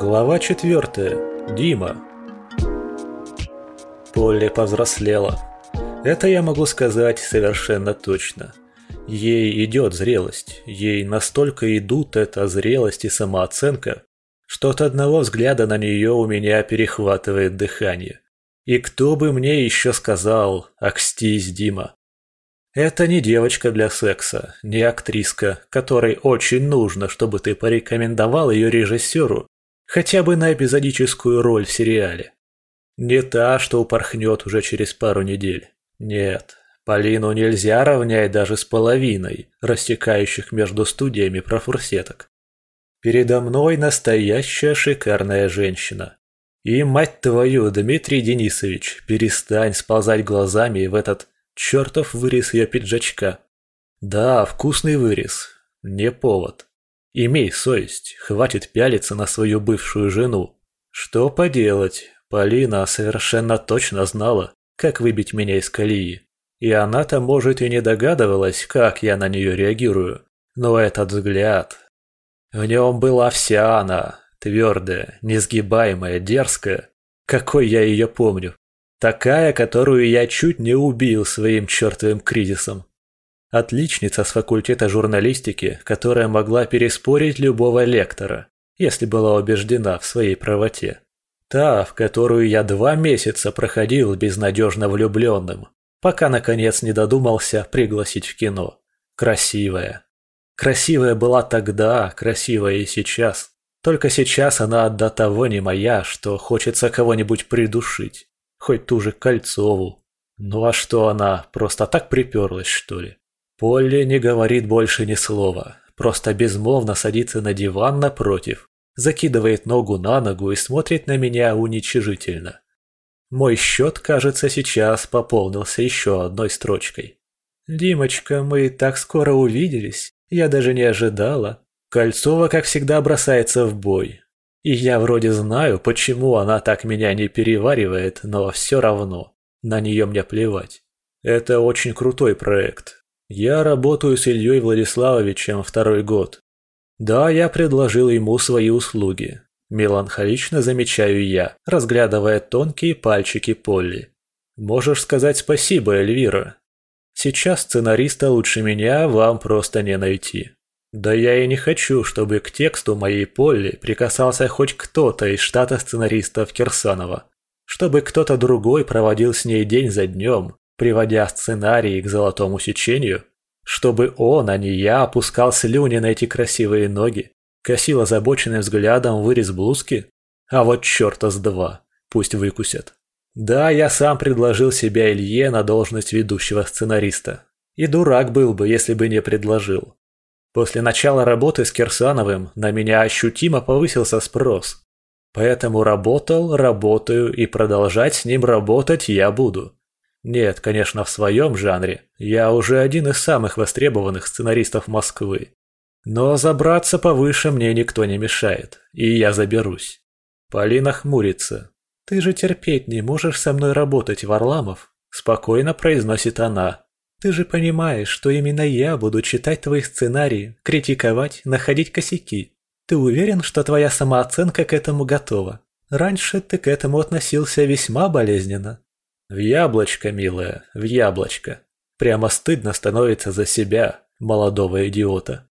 Глава четвертая. Дима. Полли повзрослела. Это я могу сказать совершенно точно. Ей идет зрелость, ей настолько идут эта зрелость и самооценка, что от одного взгляда на нее у меня перехватывает дыхание. И кто бы мне еще сказал «Акстись, Дима». Это не девочка для секса, не актриска, которой очень нужно, чтобы ты порекомендовал ее режиссеру Хотя бы на эпизодическую роль в сериале. Не та, что упорхнет уже через пару недель. Нет, Полину нельзя равнять даже с половиной растекающих между студиями профурсеток. Передо мной настоящая шикарная женщина. И, мать твою, Дмитрий Денисович, перестань сползать глазами в этот чертов вырез ее пиджачка. Да, вкусный вырез, не повод. Имей совесть, хватит пялиться на свою бывшую жену. Что поделать, Полина совершенно точно знала, как выбить меня из колеи. И она-то, может, и не догадывалась, как я на нее реагирую. Но этот взгляд... В нем была вся она, твердая, несгибаемая, дерзкая, какой я ее помню. Такая, которую я чуть не убил своим чертовым кризисом. Отличница с факультета журналистики, которая могла переспорить любого лектора, если была убеждена в своей правоте. Та, в которую я два месяца проходил безнадежно влюбленным, пока наконец не додумался пригласить в кино. Красивая. Красивая была тогда, красивая и сейчас. Только сейчас она до того не моя, что хочется кого-нибудь придушить. Хоть ту же Кольцову. Ну а что она, просто так приперлась, что ли? Полли не говорит больше ни слова, просто безмолвно садится на диван напротив, закидывает ногу на ногу и смотрит на меня уничижительно. Мой счет, кажется, сейчас пополнился еще одной строчкой. «Димочка, мы так скоро увиделись, я даже не ожидала. Кольцова, как всегда, бросается в бой. И я вроде знаю, почему она так меня не переваривает, но все равно, на нее мне плевать. Это очень крутой проект, я работаю с Ильей Владиславовичем второй год. Да, я предложил ему свои услуги. Меланхолично замечаю я, разглядывая тонкие пальчики Полли. Можешь сказать спасибо, Эльвира. Сейчас сценариста лучше меня вам просто не найти. Да я и не хочу, чтобы к тексту моей Полли прикасался хоть кто-то из штата сценаристов Кирсанова. Чтобы кто-то другой проводил с ней день за днем, приводя сценарии к золотому сечению, чтобы он, а не я, опускал слюни на эти красивые ноги, косил озабоченным взглядом вырез блузки, а вот черта с два, пусть выкусят. Да, я сам предложил себя Илье на должность ведущего сценариста. И дурак был бы, если бы не предложил. После начала работы с Кирсановым на меня ощутимо повысился спрос. Поэтому работал, работаю и продолжать с ним работать я буду. Нет, конечно, в своем жанре. Я уже один из самых востребованных сценаристов Москвы. Но забраться повыше мне никто не мешает, и я заберусь. Полина хмурится. «Ты же терпеть не можешь со мной работать, Варламов», – спокойно произносит она. «Ты же понимаешь, что именно я буду читать твои сценарии, критиковать, находить косяки. Ты уверен, что твоя самооценка к этому готова? Раньше ты к этому относился весьма болезненно. В яблочко, милая, в яблочко. Прямо стыдно становится за себя, молодого идиота.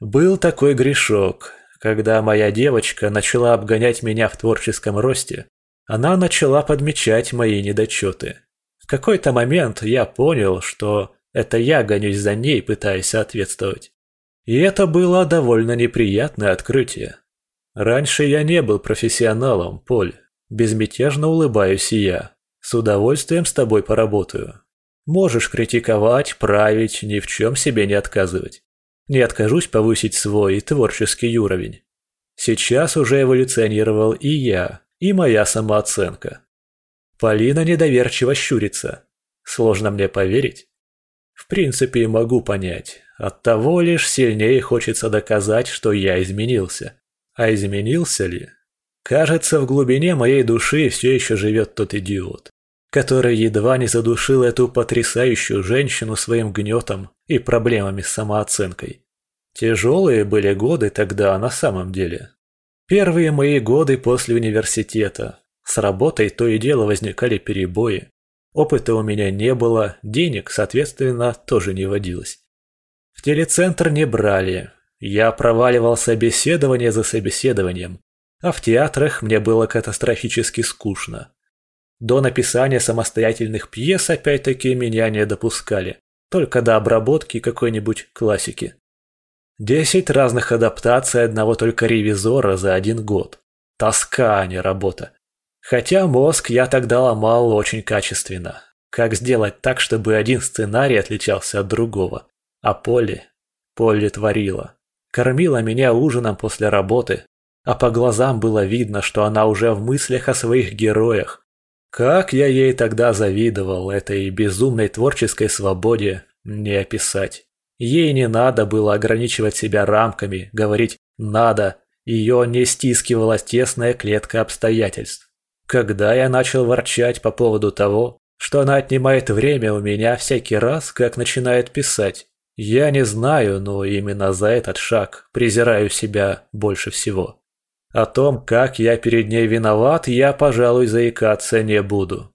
Был такой грешок, когда моя девочка начала обгонять меня в творческом росте, она начала подмечать мои недочеты. В какой-то момент я понял, что это я гонюсь за ней, пытаясь соответствовать. И это было довольно неприятное открытие. Раньше я не был профессионалом, Поль. Безмятежно улыбаюсь я. С удовольствием с тобой поработаю. Можешь критиковать, править, ни в чем себе не отказывать. Не откажусь повысить свой творческий уровень. Сейчас уже эволюционировал и я, и моя самооценка. Полина недоверчиво щурится. Сложно мне поверить. В принципе, могу понять. Оттого лишь сильнее хочется доказать, что я изменился. А изменился ли? Кажется, в глубине моей души все еще живет тот идиот который едва не задушил эту потрясающую женщину своим гнетом и проблемами с самооценкой. Тяжелые были годы тогда на самом деле. Первые мои годы после университета. С работой то и дело возникали перебои. Опыта у меня не было, денег, соответственно, тоже не водилось. В телецентр не брали. Я проваливал собеседование за собеседованием, а в театрах мне было катастрофически скучно. До написания самостоятельных пьес опять-таки меня не допускали, только до обработки какой-нибудь классики. Десять разных адаптаций одного только ревизора за один год. Тоска, а не работа. Хотя мозг я тогда ломал очень качественно. Как сделать так, чтобы один сценарий отличался от другого? А Полли? Полли творила. Кормила меня ужином после работы, а по глазам было видно, что она уже в мыслях о своих героях. Как я ей тогда завидовал этой безумной творческой свободе, не описать. Ей не надо было ограничивать себя рамками, говорить «надо», ее не стискивала тесная клетка обстоятельств. Когда я начал ворчать по поводу того, что она отнимает время у меня всякий раз, как начинает писать, я не знаю, но именно за этот шаг презираю себя больше всего. О том, как я перед ней виноват, я, пожалуй, заикаться не буду.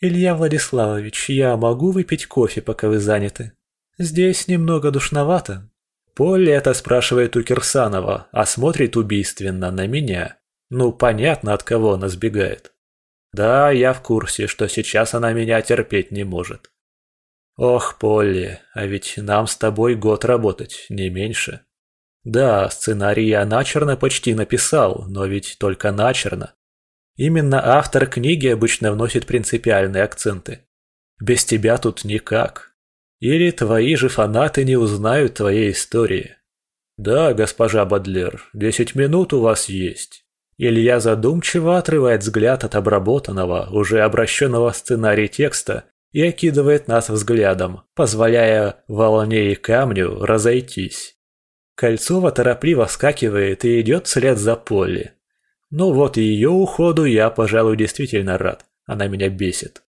«Илья Владиславович, я могу выпить кофе, пока вы заняты? Здесь немного душновато». Поле это спрашивает у Кирсанова, а смотрит убийственно на меня. Ну, понятно, от кого она сбегает. Да, я в курсе, что сейчас она меня терпеть не может. Ох, Полли, а ведь нам с тобой год работать, не меньше. Да, сценарий я начерно почти написал, но ведь только начерно. Именно автор книги обычно вносит принципиальные акценты. Без тебя тут никак. Или твои же фанаты не узнают твоей истории. Да, госпожа Бадлер, десять минут у вас есть. Илья задумчиво отрывает взгляд от обработанного, уже обращенного сценарий текста и окидывает нас взглядом, позволяя волне и камню разойтись. Кольцова торопливо вскакивает и идет вслед за Полли. Ну вот и ее уходу я, пожалуй, действительно рад. Она меня бесит.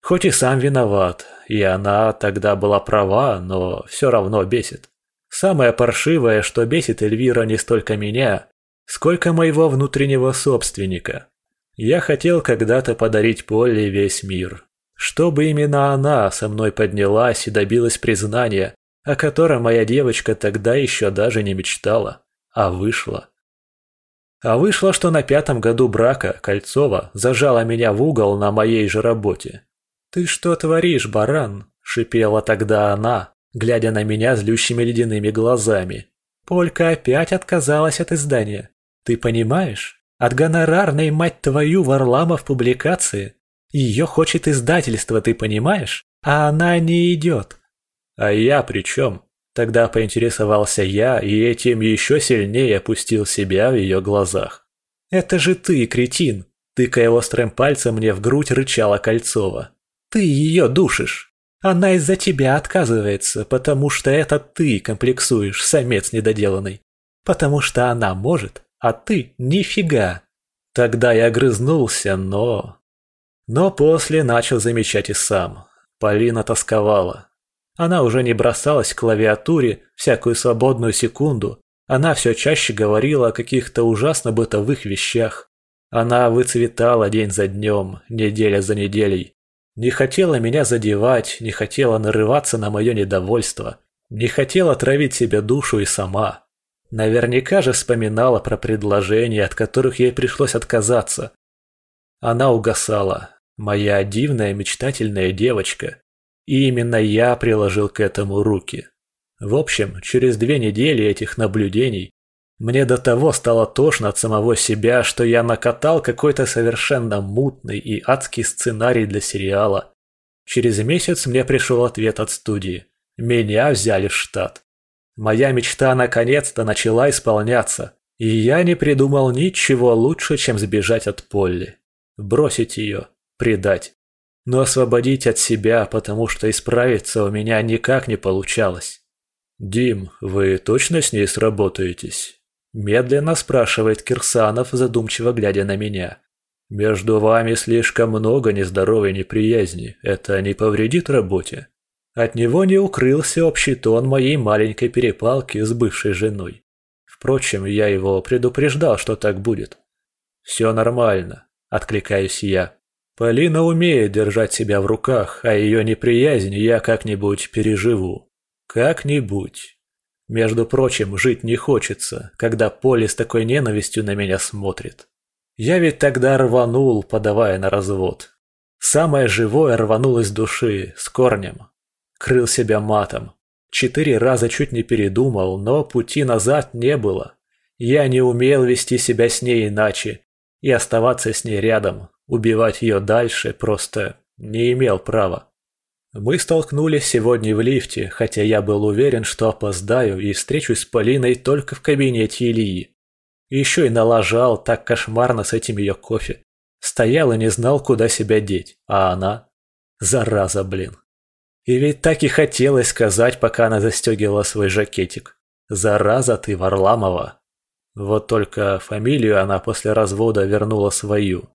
Хоть и сам виноват, и она тогда была права, но все равно бесит. Самое паршивое, что бесит Эльвира не столько меня, сколько моего внутреннего собственника. Я хотел когда-то подарить Полли весь мир. Чтобы именно она со мной поднялась и добилась признания, о котором моя девочка тогда еще даже не мечтала, а вышла. А вышло, что на пятом году брака Кольцова зажала меня в угол на моей же работе. «Ты что творишь, баран?» – шипела тогда она, глядя на меня злющими ледяными глазами. «Полька опять отказалась от издания. Ты понимаешь? От гонорарной, мать твою, Варламов публикации. Ее хочет издательство, ты понимаешь? А она не идет. А я при чем? Тогда поинтересовался я и этим еще сильнее опустил себя в ее глазах. «Это же ты, кретин!» Тыкая острым пальцем мне в грудь рычала Кольцова. «Ты ее душишь! Она из-за тебя отказывается, потому что это ты комплексуешь, самец недоделанный. Потому что она может, а ты нифига!» Тогда я грызнулся, но... Но после начал замечать и сам. Полина тосковала. Она уже не бросалась к клавиатуре всякую свободную секунду. Она все чаще говорила о каких-то ужасно бытовых вещах. Она выцветала день за днем, неделя за неделей. Не хотела меня задевать, не хотела нарываться на мое недовольство. Не хотела травить себе душу и сама. Наверняка же вспоминала про предложения, от которых ей пришлось отказаться. Она угасала, моя дивная мечтательная девочка. И именно я приложил к этому руки. В общем, через две недели этих наблюдений мне до того стало тошно от самого себя, что я накатал какой-то совершенно мутный и адский сценарий для сериала. Через месяц мне пришел ответ от студии. Меня взяли в штат. Моя мечта наконец-то начала исполняться, и я не придумал ничего лучше, чем сбежать от Полли. Бросить ее, предать но освободить от себя, потому что исправиться у меня никак не получалось. «Дим, вы точно с ней сработаетесь?» Медленно спрашивает Кирсанов, задумчиво глядя на меня. «Между вами слишком много нездоровой неприязни. Это не повредит работе?» От него не укрылся общий тон моей маленькой перепалки с бывшей женой. Впрочем, я его предупреждал, что так будет. «Все нормально», — откликаюсь я. Полина умеет держать себя в руках, а ее неприязнь я как-нибудь переживу. Как-нибудь. Между прочим, жить не хочется, когда Поле с такой ненавистью на меня смотрит. Я ведь тогда рванул, подавая на развод. Самое живое рванул из души, с корнем. Крыл себя матом. Четыре раза чуть не передумал, но пути назад не было. Я не умел вести себя с ней иначе, и оставаться с ней рядом, убивать ее дальше просто не имел права. Мы столкнулись сегодня в лифте, хотя я был уверен, что опоздаю и встречусь с Полиной только в кабинете Ильи. Еще и налажал так кошмарно с этим ее кофе. Стоял и не знал, куда себя деть, а она... Зараза, блин. И ведь так и хотелось сказать, пока она застегивала свой жакетик. «Зараза ты, Варламова!» Вот только фамилию она после развода вернула свою.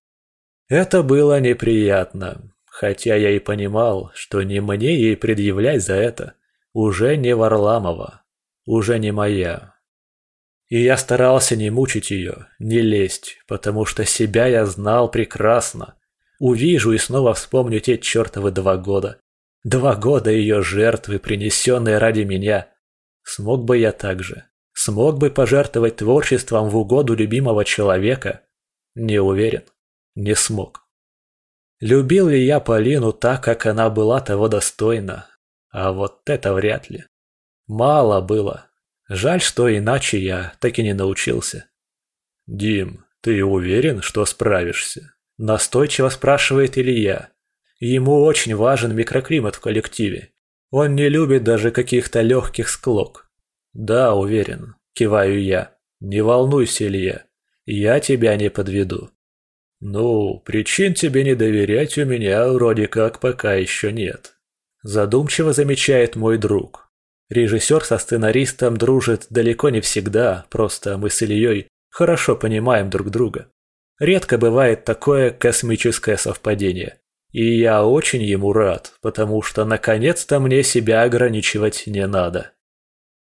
Это было неприятно, хотя я и понимал, что не мне ей предъявлять за это. Уже не Варламова, уже не моя. И я старался не мучить ее, не лезть, потому что себя я знал прекрасно. Увижу и снова вспомню те чертовы два года, Два года ее жертвы, принесенные ради меня. Смог бы я так же? Смог бы пожертвовать творчеством в угоду любимого человека? Не уверен. Не смог. Любил ли я Полину так, как она была того достойна? А вот это вряд ли. Мало было. Жаль, что иначе я так и не научился. «Дим, ты уверен, что справишься?» Настойчиво спрашивает Илья. Ему очень важен микроклимат в коллективе. Он не любит даже каких-то легких склок. Да, уверен, киваю я. Не волнуйся, Илья. Я тебя не подведу. Ну, причин тебе не доверять у меня вроде как пока еще нет. Задумчиво замечает мой друг. Режиссер со сценаристом дружит далеко не всегда, просто мы с Ильей хорошо понимаем друг друга. Редко бывает такое космическое совпадение. И я очень ему рад, потому что наконец-то мне себя ограничивать не надо.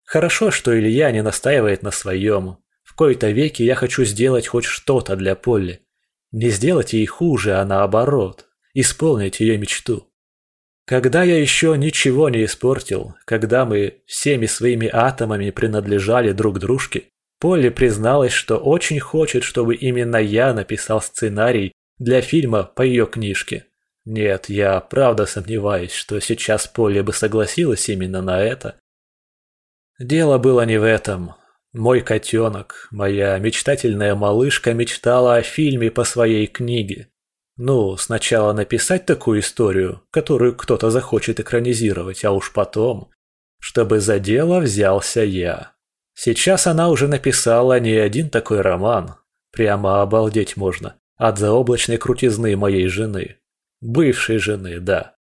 Хорошо, что Илья не настаивает на своем. В кои-то веки я хочу сделать хоть что-то для Полли. Не сделать ей хуже, а наоборот, исполнить ее мечту. Когда я еще ничего не испортил, когда мы всеми своими атомами принадлежали друг дружке, Полли призналась, что очень хочет, чтобы именно я написал сценарий для фильма по ее книжке. Нет, я правда сомневаюсь, что сейчас Поле бы согласилась именно на это. Дело было не в этом. Мой котенок, моя мечтательная малышка мечтала о фильме по своей книге. Ну, сначала написать такую историю, которую кто-то захочет экранизировать, а уж потом, чтобы за дело взялся я. Сейчас она уже написала не один такой роман. Прямо обалдеть можно от заоблачной крутизны моей жены. Бывшей жены, да.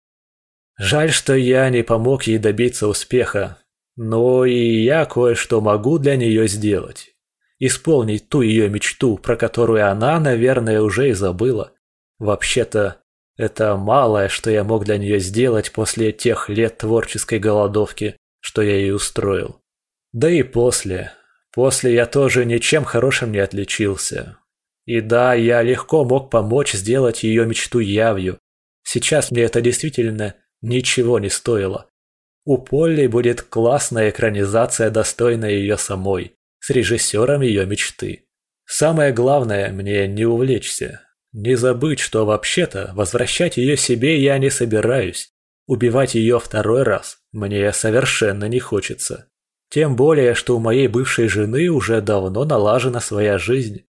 Жаль, что я не помог ей добиться успеха, но и я кое-что могу для нее сделать. Исполнить ту ее мечту, про которую она, наверное, уже и забыла. Вообще-то, это малое, что я мог для нее сделать после тех лет творческой голодовки, что я ей устроил. Да и после. После я тоже ничем хорошим не отличился. И да, я легко мог помочь сделать ее мечту явью, Сейчас мне это действительно ничего не стоило. У Полли будет классная экранизация, достойная ее самой, с режиссером ее мечты. Самое главное мне не увлечься. Не забыть, что вообще-то возвращать ее себе я не собираюсь. Убивать ее второй раз мне совершенно не хочется. Тем более, что у моей бывшей жены уже давно налажена своя жизнь.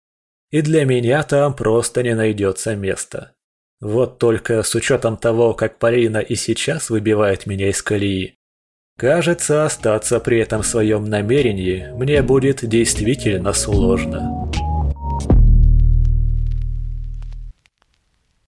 И для меня там просто не найдется места. Вот только с учетом того, как Полина и сейчас выбивает меня из колеи, кажется, остаться при этом своем намерении мне будет действительно сложно.